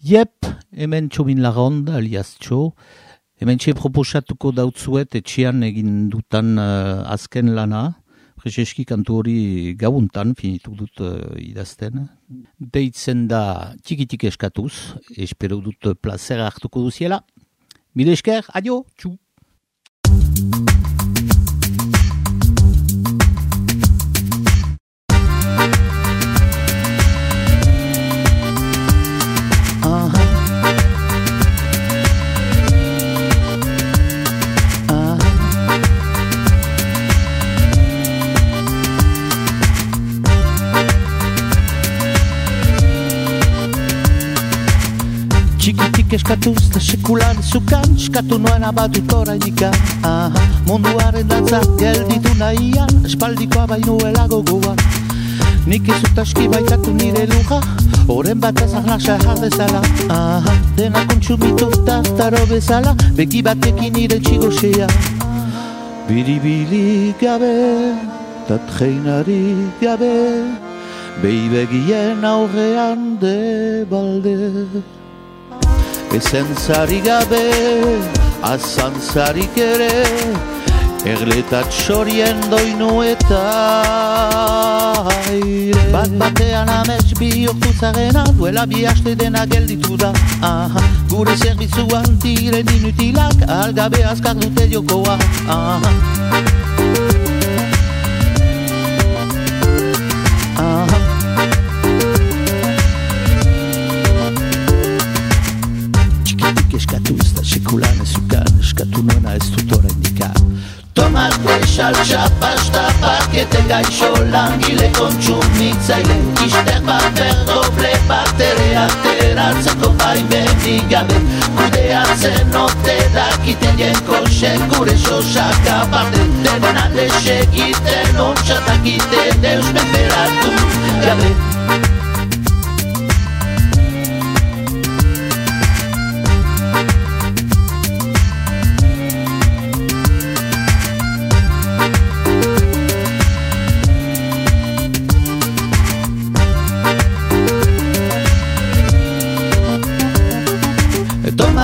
Jep, hemen txobin lagond, alias txo. Hemen txe proposatuko dautzuet etxean egin dutan uh, azken lana. Prezeski kantu hori gabuntan finitu dut uh, idazten. Deitzen da txikitik eskatuz. Espero dut plazera hartuko duziela. Mide esker, adio, txu! Txikitik eskatuz da sekulan zukan Eskatu noen abatut orainika munduaren datza gelditu nahian Espaldikoa bainuela gogoan. Nik ez utaski baitatu nire luja Horen bat ez ahnasa jardezala Aha, dena kontsumitu tartaro bezala Begi batekin nire txigosea Biribili gabe Tatreinari gabe Beibegien aurrean de balde Ezen zari gabe, azan zarik ere Erletat sorien doinu eta aire Bat batean amets bi ortu zarena Duela bi haste dena gelditu da Aha, Gure zerbizuan diren inutilak Algabe azkar dute jokoa Aha. Aha. Tomate, salsa, pasta, pakete gaixo langile kontsumitzaile Ister bat berdoble batere ateratzeko baimenik gabe Kudeatzen ote dakiten jenko gure sosak aparte Denen alde segiten ontsatakite deus menberatu gabe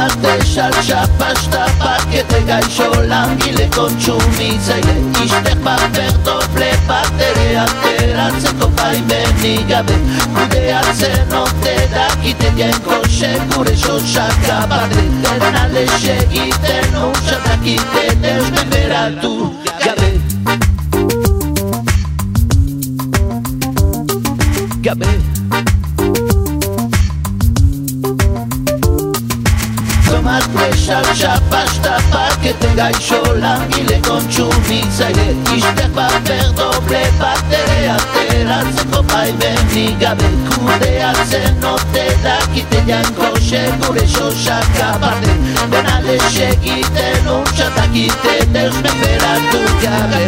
Tomate, salsa, pasta, pakete gaixo langile kontsumitzaile Ister bat berdoble batere ateratzeko baimenik gabe Kudeatzen ote dakiten jenko segure sosak abarte Denen alde segiten usatakite deus menberatu gabe Gabe Tomate, salsa, pasta, pakete gaixo langile kontsumitzaile Ister bat berdoble batere ateratzeko baimenik gabe. Kudeatzen ote dakite janko segure sosak aparte Benale segiten untxatakite deus menberatu gabe.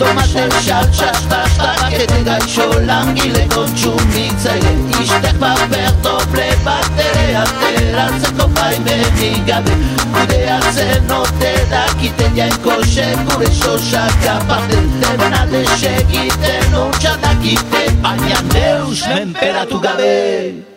Tomate, salsa, pasta, pakete gaixo langile kontsumitzaile Ister bat berdoble batere ateratzeko baimenik gabe Kudeatzen ote dakiten jainko segure sosak aparte Denen alde segiten untxatakite Baina neus menperatu gabe